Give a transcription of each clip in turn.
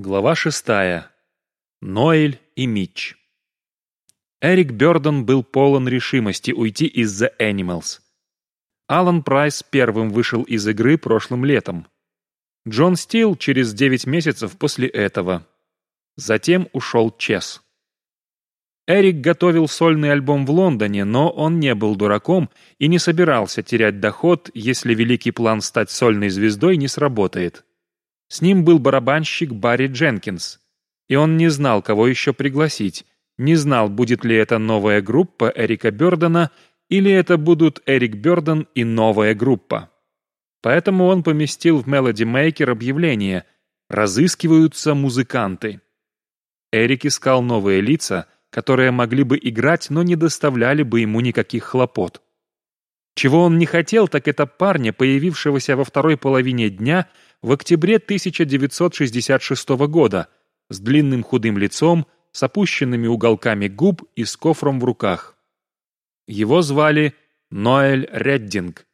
Глава шестая. Ноэль и Митч. Эрик Бёрден был полон решимости уйти из The Animals. Алан Прайс первым вышел из игры прошлым летом. Джон Стил через девять месяцев после этого. Затем ушел Чес. Эрик готовил сольный альбом в Лондоне, но он не был дураком и не собирался терять доход, если великий план стать сольной звездой не сработает. С ним был барабанщик Барри Дженкинс, и он не знал, кого еще пригласить, не знал, будет ли это новая группа Эрика Бёрдена или это будут Эрик Бёрден и новая группа. Поэтому он поместил в Melody Maker объявление «Разыскиваются музыканты». Эрик искал новые лица, которые могли бы играть, но не доставляли бы ему никаких хлопот. Чего он не хотел, так это парня, появившегося во второй половине дня в октябре 1966 года, с длинным худым лицом, с опущенными уголками губ и с кофром в руках. Его звали Ноэль Реддинг.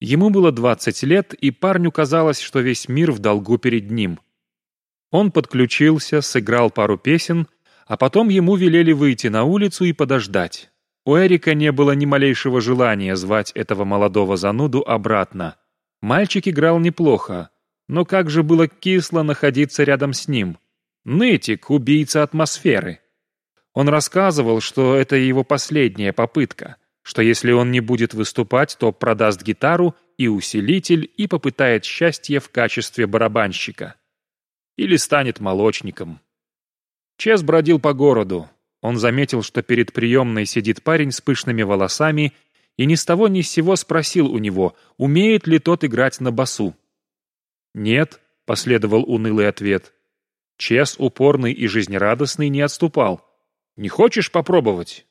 Ему было 20 лет, и парню казалось, что весь мир в долгу перед ним. Он подключился, сыграл пару песен, а потом ему велели выйти на улицу и подождать. У Эрика не было ни малейшего желания звать этого молодого зануду обратно. Мальчик играл неплохо, но как же было кисло находиться рядом с ним. Нытик — убийца атмосферы. Он рассказывал, что это его последняя попытка, что если он не будет выступать, то продаст гитару и усилитель и попытает счастье в качестве барабанщика. Или станет молочником. Чес бродил по городу, он заметил, что перед приемной сидит парень с пышными волосами, и ни с того ни с сего спросил у него, умеет ли тот играть на басу. «Нет», — последовал унылый ответ. Чес, упорный и жизнерадостный, не отступал. «Не хочешь попробовать?»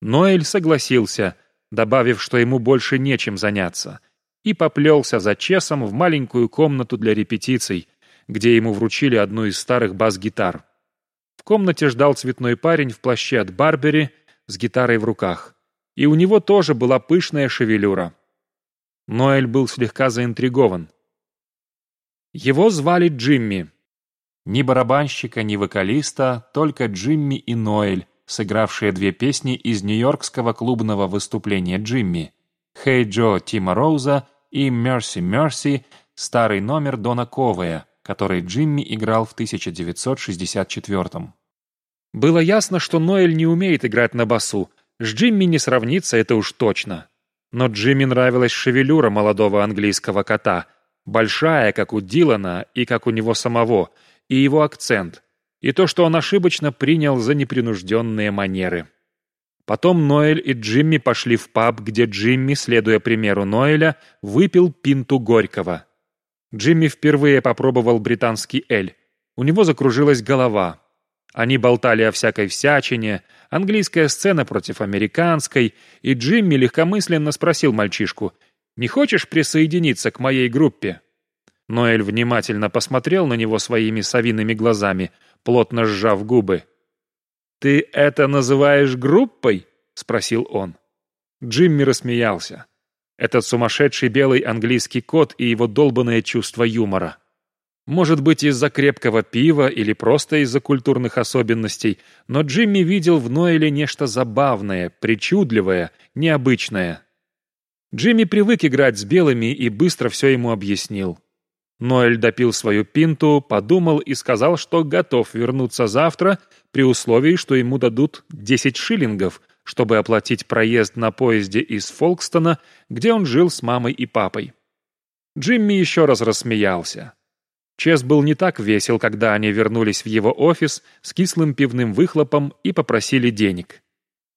Ноэль согласился, добавив, что ему больше нечем заняться, и поплелся за Чесом в маленькую комнату для репетиций, где ему вручили одну из старых бас-гитар. В комнате ждал цветной парень в плаще от Барбери с гитарой в руках. И у него тоже была пышная шевелюра. Ноэль был слегка заинтригован. Его звали Джимми. Ни барабанщика, ни вокалиста, только Джимми и Ноэль, сыгравшие две песни из нью-йоркского клубного выступления Джимми. «Хей Джо» Тима Роуза и «Мерси Мерси» старый номер Дона Ковая – который Джимми играл в 1964-м. Было ясно, что Ноэль не умеет играть на басу. С Джимми не сравнится, это уж точно. Но Джимми нравилась шевелюра молодого английского кота. Большая, как у Дилана и как у него самого, и его акцент. И то, что он ошибочно принял за непринужденные манеры. Потом Ноэль и Джимми пошли в паб, где Джимми, следуя примеру Ноэля, выпил пинту Горького. Джимми впервые попробовал британский эль. У него закружилась голова. Они болтали о всякой всячине, английская сцена против американской, и Джимми легкомысленно спросил мальчишку, «Не хочешь присоединиться к моей группе?» Ноэль внимательно посмотрел на него своими совиными глазами, плотно сжав губы. «Ты это называешь группой?» — спросил он. Джимми рассмеялся. Этот сумасшедший белый английский кот и его долбанное чувство юмора. Может быть, из-за крепкого пива или просто из-за культурных особенностей, но Джимми видел в Ноэле нечто забавное, причудливое, необычное. Джимми привык играть с белыми и быстро все ему объяснил. Ноэль допил свою пинту, подумал и сказал, что готов вернуться завтра при условии, что ему дадут 10 шиллингов, чтобы оплатить проезд на поезде из Фолкстона, где он жил с мамой и папой. Джимми еще раз рассмеялся. Чес был не так весел, когда они вернулись в его офис с кислым пивным выхлопом и попросили денег.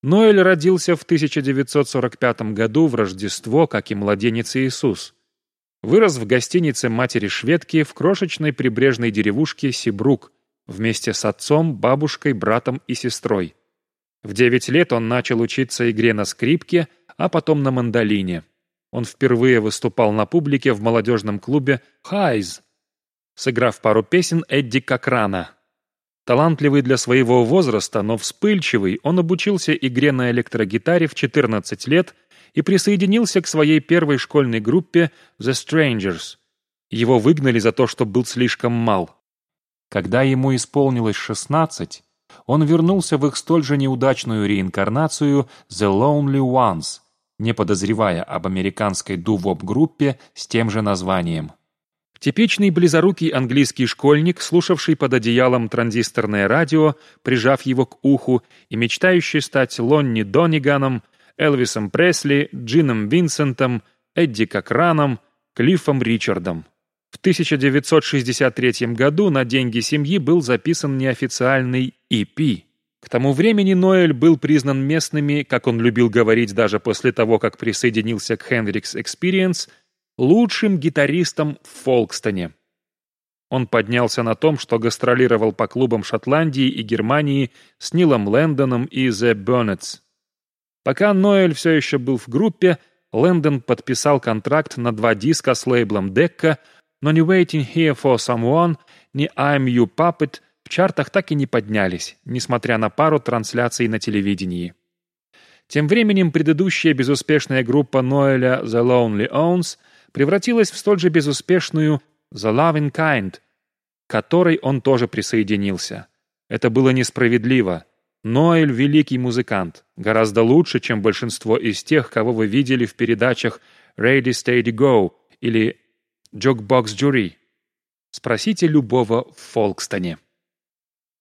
Ноэль родился в 1945 году в Рождество, как и младенец Иисус. Вырос в гостинице матери-шведки в крошечной прибрежной деревушке Сибрук вместе с отцом, бабушкой, братом и сестрой. В девять лет он начал учиться игре на скрипке, а потом на мандолине. Он впервые выступал на публике в молодежном клубе «Хайз», сыграв пару песен Эдди Кокрана. Талантливый для своего возраста, но вспыльчивый, он обучился игре на электрогитаре в 14 лет и присоединился к своей первой школьной группе «The Strangers». Его выгнали за то, что был слишком мал. Когда ему исполнилось 16, он вернулся в их столь же неудачную реинкарнацию «The Lonely Ones», не подозревая об американской дувоп-группе с тем же названием. Типичный близорукий английский школьник, слушавший под одеялом транзисторное радио, прижав его к уху, и мечтающий стать Лонни Дониганом, Элвисом Пресли, Джином Винсентом, Эдди Кокраном, Клиффом Ричардом. В 1963 году на деньги семьи был записан неофициальный EP. К тому времени Ноэль был признан местными, как он любил говорить даже после того, как присоединился к Hendrix Experience, лучшим гитаристом в Фолкстоне. Он поднялся на том, что гастролировал по клубам Шотландии и Германии с Нилом Лэндоном и The Bonnets. Пока Ноэль все еще был в группе, Лэндон подписал контракт на два диска с лейблом Декка, но ни Waiting Here for Someone, ни I'm You Puppet в чартах так и не поднялись, несмотря на пару трансляций на телевидении. Тем временем предыдущая безуспешная группа Ноэля The Lonely Owns превратилась в столь же безуспешную The Loving Kind, к которой он тоже присоединился. Это было несправедливо. Ноэль — великий музыкант, гораздо лучше, чем большинство из тех, кого вы видели в передачах «Ready, Steady, Go» или «Jukebox Jury». Спросите любого в Фолкстоне.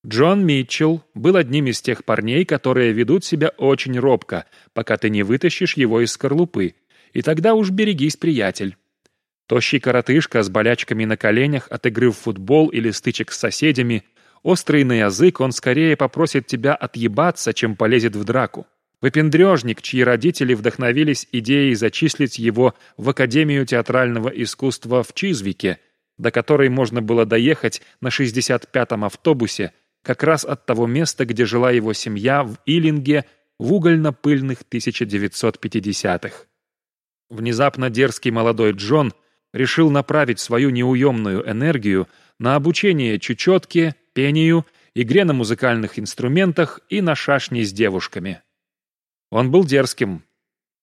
Джон Митчелл был одним из тех парней, которые ведут себя очень робко, пока ты не вытащишь его из скорлупы, и тогда уж берегись, приятель. Тощий коротышка с болячками на коленях от игры в футбол или стычек с соседями, острый на язык, он скорее попросит тебя отъебаться, чем полезет в драку. Выпендрежник, чьи родители вдохновились идеей зачислить его в Академию театрального искусства в Чизвике, до которой можно было доехать на 65-м автобусе, как раз от того места, где жила его семья в Илинге в угольно-пыльных 1950-х. Внезапно дерзкий молодой Джон решил направить свою неуемную энергию на обучение чечетке, пению, игре на музыкальных инструментах и на шашни с девушками. Он был дерзким.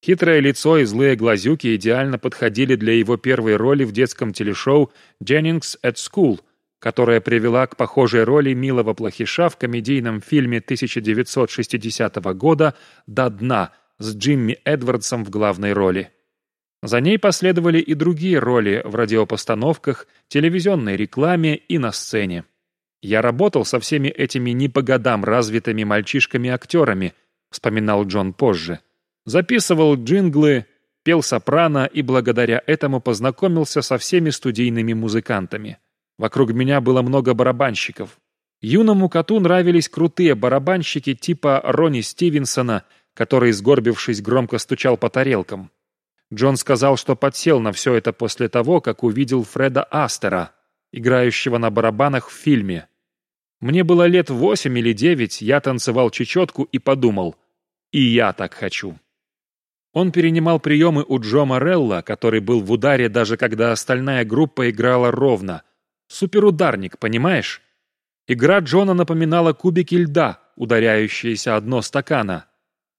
Хитрое лицо и злые глазюки идеально подходили для его первой роли в детском телешоу «Jennings at School», которая привела к похожей роли милого плохиша в комедийном фильме 1960 года «До дна» с Джимми Эдвардсом в главной роли. За ней последовали и другие роли в радиопостановках, телевизионной рекламе и на сцене. «Я работал со всеми этими не по годам развитыми мальчишками-актерами», вспоминал Джон позже. «Записывал джинглы, пел сопрано и благодаря этому познакомился со всеми студийными музыкантами. Вокруг меня было много барабанщиков. Юному коту нравились крутые барабанщики типа Ронни Стивенсона, который, сгорбившись, громко стучал по тарелкам. Джон сказал, что подсел на все это после того, как увидел Фреда Астера, играющего на барабанах в фильме. Мне было лет восемь или девять, я танцевал чечетку и подумал, и я так хочу. Он перенимал приемы у Джо Морелла, который был в ударе даже когда остальная группа играла ровно. Суперударник, понимаешь? Игра Джона напоминала кубики льда, ударяющиеся о дно стакана.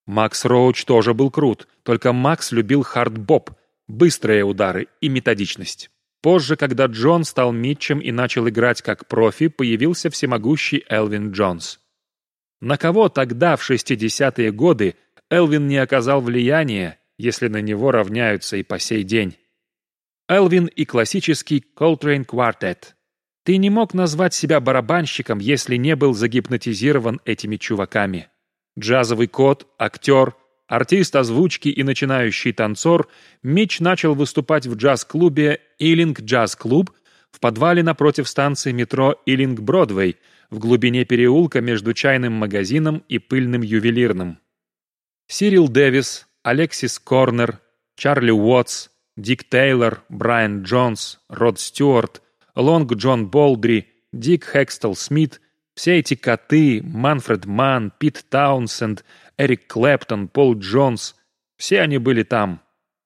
Макс Роуч тоже был крут, только Макс любил хард-боп, быстрые удары и методичность. Позже, когда Джон стал Митчем и начал играть как профи, появился всемогущий Элвин Джонс. На кого тогда, в 60-е годы, Элвин не оказал влияния, если на него равняются и по сей день? Элвин и классический квартет. Ты не мог назвать себя барабанщиком, если не был загипнотизирован этими чуваками. Джазовый кот, актер, артист озвучки и начинающий танцор, Мич начал выступать в джаз-клубе «Иллинг Джаз Клуб» в подвале напротив станции метро «Иллинг Бродвей» в глубине переулка между чайным магазином и пыльным ювелирным. Сирил Дэвис, Алексис Корнер, Чарли Уотс, Дик Тейлор, Брайан Джонс, Род Стюарт, Лонг Джон Болдри, Дик Хекстел Смит — все эти коты, Манфред Манн, Пит Таунсенд, Эрик Клэптон, Пол Джонс, все они были там.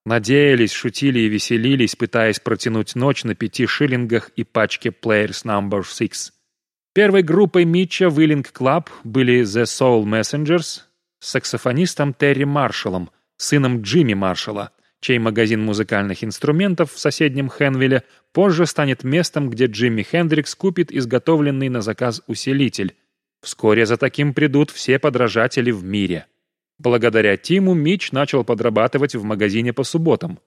Надеялись, шутили и веселились, пытаясь протянуть ночь на пяти шиллингах и пачке Players Number Six. Первой группой Митча в Илинг Клаб были The Soul Messengers с саксофонистом Терри Маршалом, сыном Джимми Маршала, чей магазин музыкальных инструментов в соседнем Хенвилле позже станет местом, где Джимми Хендрикс купит изготовленный на заказ усилитель. Вскоре за таким придут все подражатели в мире. Благодаря Тиму Мич начал подрабатывать в магазине по субботам.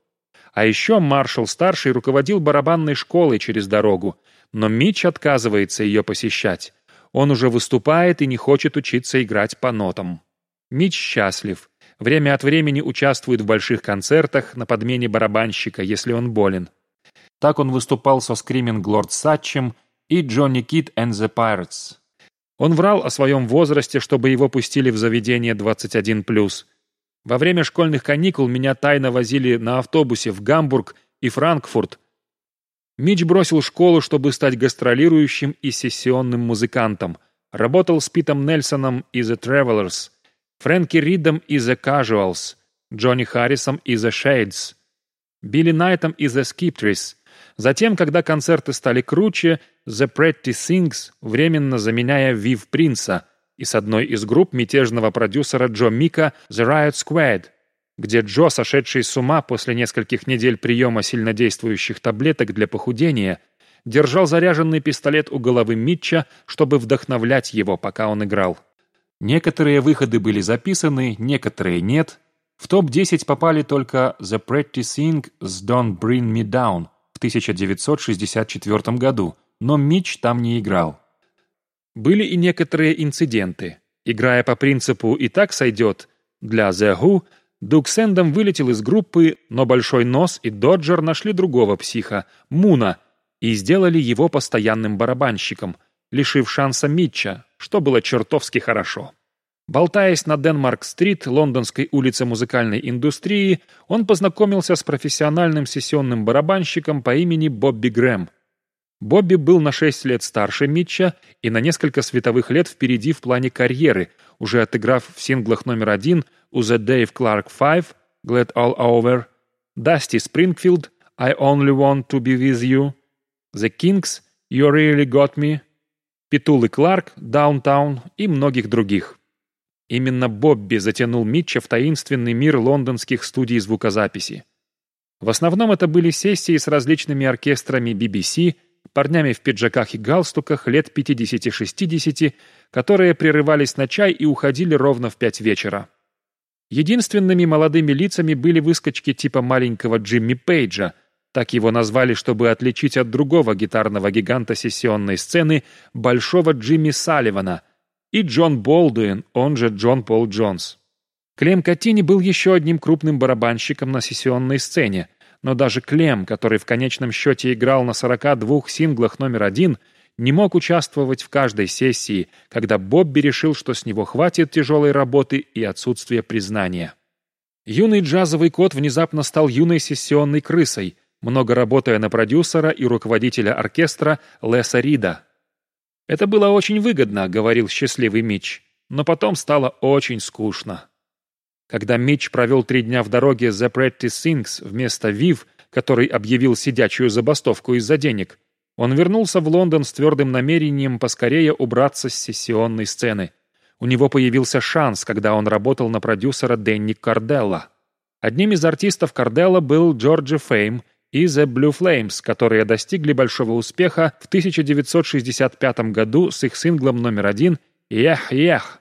А еще Маршал-старший руководил барабанной школой через дорогу, но Мич отказывается ее посещать. Он уже выступает и не хочет учиться играть по нотам. Мич счастлив. Время от времени участвует в больших концертах на подмене барабанщика, если он болен. Так он выступал со Screaming Lord Сатчем и Джонни Кит and the Pirates. Он врал о своем возрасте, чтобы его пустили в заведение 21+. Во время школьных каникул меня тайно возили на автобусе в Гамбург и Франкфурт. Мич бросил школу, чтобы стать гастролирующим и сессионным музыкантом. Работал с Питом Нельсоном и The Travelers, Фрэнки Ридом и The Casuals, Джонни Харрисом и The Shades, Билли Найтом и The Skiptris, Затем, когда концерты стали круче, The Pretty Things, временно заменяя Вив Принца, и с одной из групп мятежного продюсера Джо Мика The Riot Squad, где Джо, сошедший с ума после нескольких недель приема сильнодействующих таблеток для похудения, держал заряженный пистолет у головы Митча, чтобы вдохновлять его, пока он играл. Некоторые выходы были записаны, некоторые нет. В топ-10 попали только The Pretty Thing с Don't Bring Me Down – в 1964 году, но Митч там не играл. Были и некоторые инциденты. Играя по принципу «и так сойдет», для The Who Дуг Сэндом вылетел из группы, но Большой Нос и Доджер нашли другого психа, Муна, и сделали его постоянным барабанщиком, лишив шанса Митча, что было чертовски хорошо. Болтаясь на Денмарк-стрит, лондонской улице музыкальной индустрии, он познакомился с профессиональным сессионным барабанщиком по имени Бобби Грэм. Бобби был на 6 лет старше Митча и на несколько световых лет впереди в плане карьеры, уже отыграв в синглах номер один у The Dave Clark Five, Glad All Over, Dusty Springfield, I Only Want to Be With You, The Kings, You Really Got Me, Петул Кларк, Downtown и многих других. Именно Бобби затянул Митча в таинственный мир лондонских студий звукозаписи. В основном это были сессии с различными оркестрами BBC, парнями в пиджаках и галстуках лет 50-60, которые прерывались на чай и уходили ровно в пять вечера. Единственными молодыми лицами были выскочки типа маленького Джимми Пейджа, так его назвали, чтобы отличить от другого гитарного гиганта сессионной сцены, большого Джимми Салливана, и Джон Болдуин, он же Джон Пол Джонс. Клем Катини был еще одним крупным барабанщиком на сессионной сцене, но даже Клем, который в конечном счете играл на 42 синглах номер один, не мог участвовать в каждой сессии, когда Бобби решил, что с него хватит тяжелой работы и отсутствия признания. Юный джазовый кот внезапно стал юной сессионной крысой, много работая на продюсера и руководителя оркестра Леса Рида, «Это было очень выгодно», — говорил счастливый Мич, но потом стало очень скучно. Когда Мич провел три дня в дороге за Pretty Things вместо Вив, который объявил сидячую забастовку из-за денег, он вернулся в Лондон с твердым намерением поскорее убраться с сессионной сцены. У него появился шанс, когда он работал на продюсера Дэнни Карделла. Одним из артистов Карделла был Джорджи Фейм — и The Blue Flames, которые достигли большого успеха в 1965 году с их синглом номер один «Ях, ях».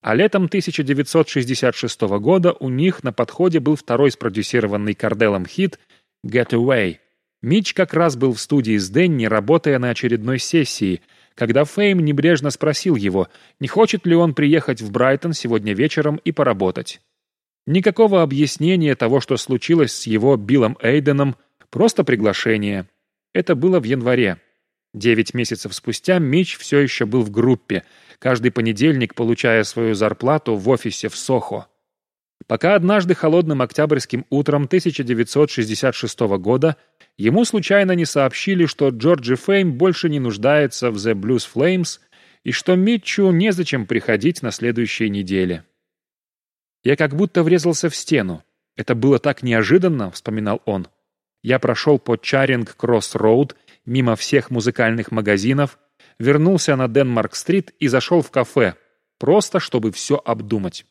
А летом 1966 года у них на подходе был второй спродюсированный Карделом хит «Get Away». Мич как раз был в студии с Дэнни, работая на очередной сессии, когда Фейм небрежно спросил его, не хочет ли он приехать в Брайтон сегодня вечером и поработать. Никакого объяснения того, что случилось с его Биллом Эйденом, Просто приглашение. Это было в январе. Девять месяцев спустя Мич все еще был в группе, каждый понедельник получая свою зарплату в офисе в Сохо. Пока однажды холодным октябрьским утром 1966 года ему случайно не сообщили, что Джорджи Фейм больше не нуждается в The Blues Flames и что Митчу незачем приходить на следующей неделе. «Я как будто врезался в стену. Это было так неожиданно», — вспоминал он. Я прошел по Чаринг-Кросс-Роуд, мимо всех музыкальных магазинов, вернулся на Денмарк-стрит и зашел в кафе, просто чтобы все обдумать.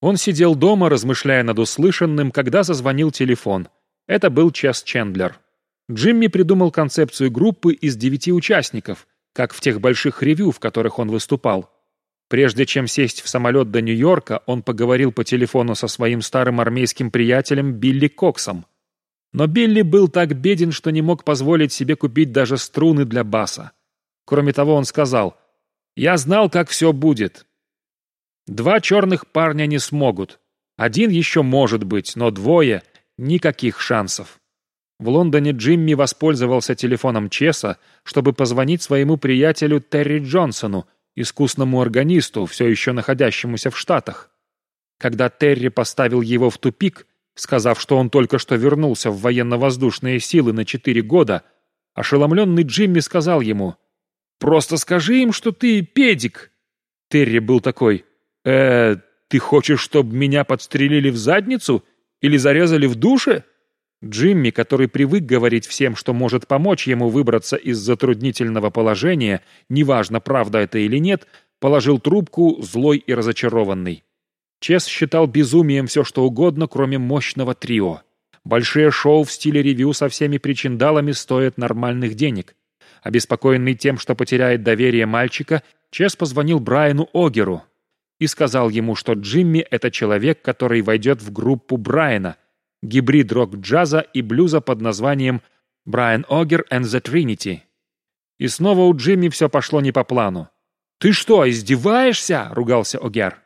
Он сидел дома, размышляя над услышанным, когда зазвонил телефон. Это был Чес Чендлер. Джимми придумал концепцию группы из девяти участников, как в тех больших ревю, в которых он выступал. Прежде чем сесть в самолет до Нью-Йорка, он поговорил по телефону со своим старым армейским приятелем Билли Коксом. Но Билли был так беден, что не мог позволить себе купить даже струны для баса. Кроме того, он сказал, «Я знал, как все будет. Два черных парня не смогут. Один еще может быть, но двое — никаких шансов». В Лондоне Джимми воспользовался телефоном Чеса, чтобы позвонить своему приятелю Терри Джонсону, искусному органисту, все еще находящемуся в Штатах. Когда Терри поставил его в тупик, сказав, что он только что вернулся в военно-воздушные силы на четыре года, ошеломленный Джимми сказал ему, «Просто скажи им, что ты педик». Терри был такой, «Э, ты хочешь, чтобы меня подстрелили в задницу или зарезали в душе?» Джимми, который привык говорить всем, что может помочь ему выбраться из затруднительного положения, неважно, правда это или нет, положил трубку, злой и разочарованный. Чес считал безумием все, что угодно, кроме мощного трио. Большие шоу в стиле ревю со всеми причиндалами стоят нормальных денег. Обеспокоенный тем, что потеряет доверие мальчика, Чес позвонил Брайану Огеру и сказал ему, что Джимми — это человек, который войдет в группу Брайана — гибрид рок-джаза и блюза под названием «Брайан Огер and the Trinity». И снова у Джимми все пошло не по плану. «Ты что, издеваешься?» — ругался Огер.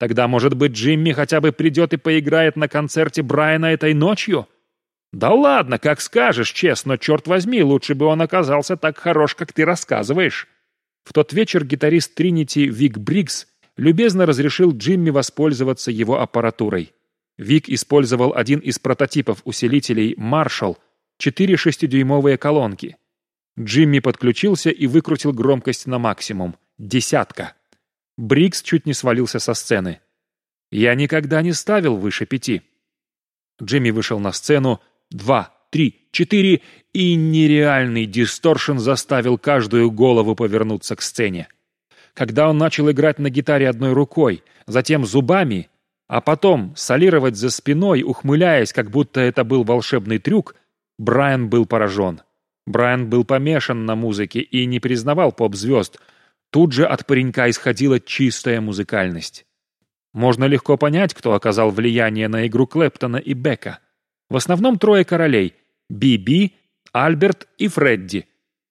«Тогда, может быть, Джимми хотя бы придет и поиграет на концерте Брайана этой ночью?» «Да ладно, как скажешь, честно, черт возьми, лучше бы он оказался так хорош, как ты рассказываешь». В тот вечер гитарист Тринити Вик Бриггс любезно разрешил Джимми воспользоваться его аппаратурой. Вик использовал один из прототипов усилителей Marshall, четыре шестидюймовые колонки. Джимми подключился и выкрутил громкость на максимум. Десятка. Брикс чуть не свалился со сцены. «Я никогда не ставил выше пяти». Джимми вышел на сцену. Два, три, четыре, и нереальный дисторшн заставил каждую голову повернуться к сцене. Когда он начал играть на гитаре одной рукой, затем зубами, а потом солировать за спиной, ухмыляясь, как будто это был волшебный трюк, Брайан был поражен. Брайан был помешан на музыке и не признавал поп-звезд. Тут же от паренька исходила чистая музыкальность. Можно легко понять, кто оказал влияние на игру Клэптона и Бека. В основном трое королей – Би-Би, Альберт и Фредди.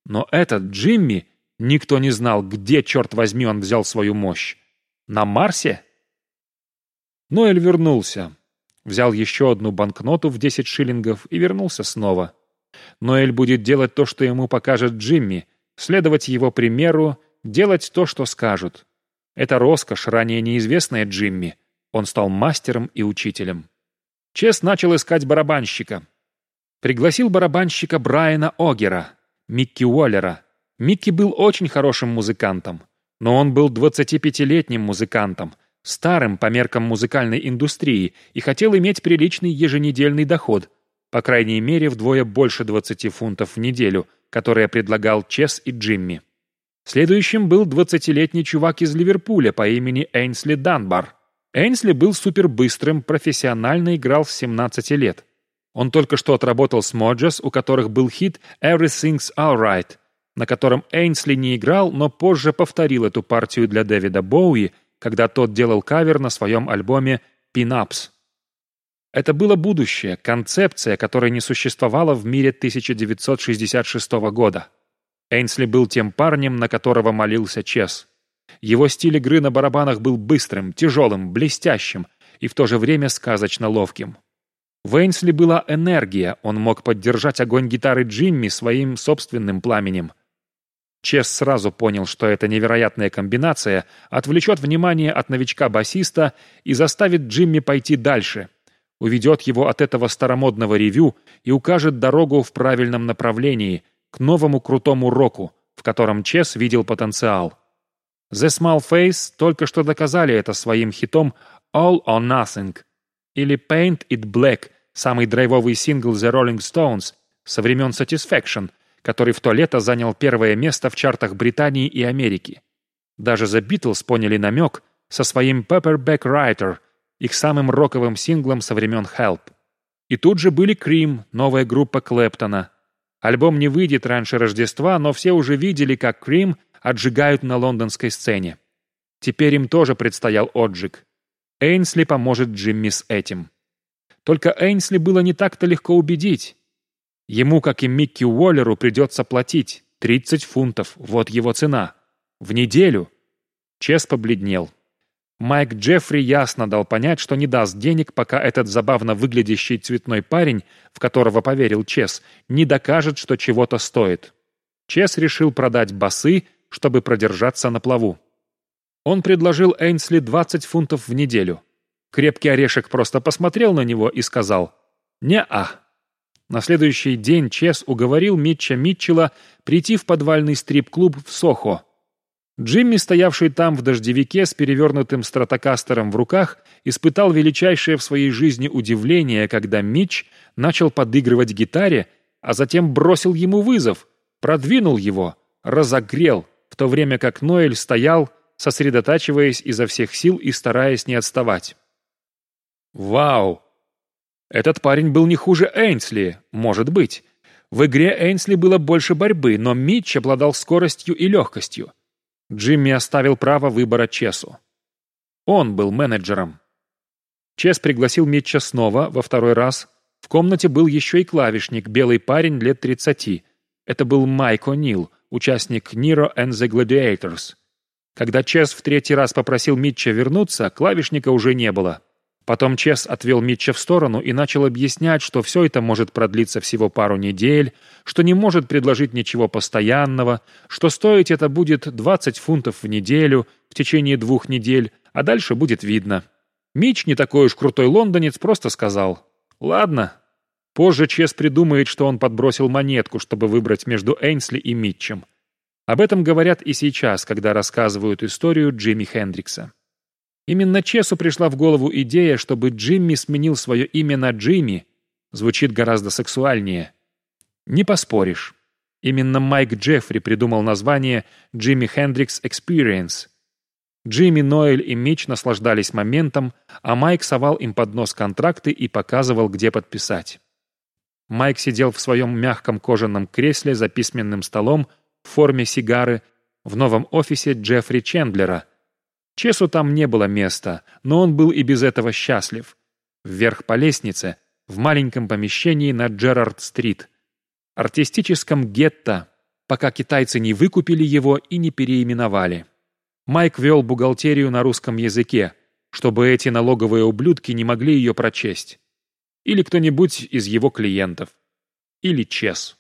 Но этот Джимми, никто не знал, где, черт возьми, он взял свою мощь. На Марсе? Ноэль вернулся. Взял еще одну банкноту в 10 шиллингов и вернулся снова. Ноэль будет делать то, что ему покажет Джимми, следовать его примеру, делать то, что скажут. Это роскошь, ранее неизвестная Джимми. Он стал мастером и учителем. Чес начал искать барабанщика. Пригласил барабанщика Брайана Огера, Микки Уоллера. Микки был очень хорошим музыкантом, но он был 25-летним музыкантом, старым по меркам музыкальной индустрии и хотел иметь приличный еженедельный доход, по крайней мере вдвое больше 20 фунтов в неделю, которые предлагал Чес и Джимми. Следующим был 20-летний чувак из Ливерпуля по имени Эйнсли Данбар. Эйнсли был супербыстрым, профессионально играл с 17 лет. Он только что отработал с Моджес, у которых был хит «Everything's Alright», на котором Эйнсли не играл, но позже повторил эту партию для Дэвида Боуи когда тот делал кавер на своем альбоме «Pin-Ups». Это было будущее, концепция, которая не существовала в мире 1966 года. Эйнсли был тем парнем, на которого молился Чес. Его стиль игры на барабанах был быстрым, тяжелым, блестящим и в то же время сказочно ловким. В Эйнсли была энергия, он мог поддержать огонь гитары Джимми своим собственным пламенем. Чес сразу понял, что эта невероятная комбинация отвлечет внимание от новичка-басиста и заставит Джимми пойти дальше, уведет его от этого старомодного ревю и укажет дорогу в правильном направлении, к новому крутому року, в котором Чес видел потенциал. The Small Face только что доказали это своим хитом «All or Nothing» или «Paint It Black», самый драйвовый сингл The Rolling Stones со времен Satisfaction – который в то лето занял первое место в чартах Британии и Америки. Даже The Beatles поняли намек со своим Pepperback Writer, их самым роковым синглом со времен Help. И тут же были Cream, новая группа Клэптона. Альбом не выйдет раньше Рождества, но все уже видели, как Крим отжигают на лондонской сцене. Теперь им тоже предстоял отжиг. Эйнсли поможет Джимми с этим. Только Эйнсли было не так-то легко убедить. Ему, как и Микки Уоллеру, придется платить 30 фунтов, вот его цена. В неделю. Чес побледнел. Майк Джеффри ясно дал понять, что не даст денег, пока этот забавно выглядящий цветной парень, в которого поверил Чес, не докажет, что чего-то стоит. Чес решил продать басы, чтобы продержаться на плаву. Он предложил Эйнсли 20 фунтов в неделю. Крепкий орешек просто посмотрел на него и сказал «Не-а». На следующий день Чес уговорил Митча Митчелла прийти в подвальный стрип-клуб в Сохо. Джимми, стоявший там в дождевике с перевернутым стратокастером в руках, испытал величайшее в своей жизни удивление, когда Митч начал подыгрывать гитаре, а затем бросил ему вызов, продвинул его, разогрел, в то время как Ноэль стоял, сосредотачиваясь изо всех сил и стараясь не отставать. «Вау! Этот парень был не хуже Эйнсли, может быть. В игре Эйнсли было больше борьбы, но Митч обладал скоростью и легкостью. Джимми оставил право выбора Чесу. Он был менеджером. Чес пригласил Митча снова, во второй раз. В комнате был еще и клавишник, белый парень лет 30. Это был Майк О'Нил, участник Nero and the Gladiators. Когда Чес в третий раз попросил Митча вернуться, клавишника уже не было. Потом Чес отвел Митча в сторону и начал объяснять, что все это может продлиться всего пару недель, что не может предложить ничего постоянного, что стоить это будет 20 фунтов в неделю в течение двух недель, а дальше будет видно. Митч, не такой уж крутой лондонец, просто сказал «Ладно». Позже Чес придумает, что он подбросил монетку, чтобы выбрать между Эйнсли и Митчем. Об этом говорят и сейчас, когда рассказывают историю Джимми Хендрикса. Именно Чесу пришла в голову идея, чтобы Джимми сменил свое имя на Джимми. Звучит гораздо сексуальнее. Не поспоришь. Именно Майк Джеффри придумал название «Джимми Хендрикс Experience». Джимми, Ноэль и Мич наслаждались моментом, а Майк совал им под нос контракты и показывал, где подписать. Майк сидел в своем мягком кожаном кресле за письменным столом в форме сигары в новом офисе Джеффри Чендлера, Чесу там не было места, но он был и без этого счастлив. Вверх по лестнице, в маленьком помещении на Джерард-стрит. Артистическом гетто, пока китайцы не выкупили его и не переименовали. Майк вел бухгалтерию на русском языке, чтобы эти налоговые ублюдки не могли ее прочесть. Или кто-нибудь из его клиентов. Или Чес.